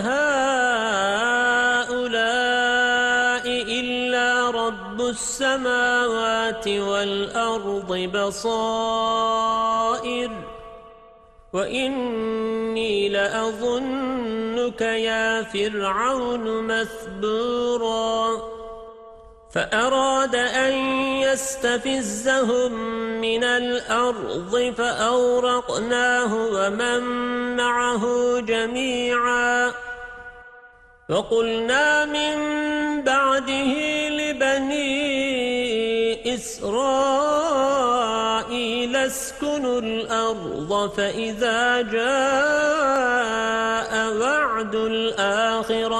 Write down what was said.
هؤلاء إلا رب السماوات والأرض بصائر. وإني لأظنك يا فرعون مثبورا. فأراد أن يستفزهم من الأرض فأورقناه ومن معه جميعا. وقلنا من بعده لبني إسرائيل اسكنوا الأرض فإذا جاء وعد الآخرة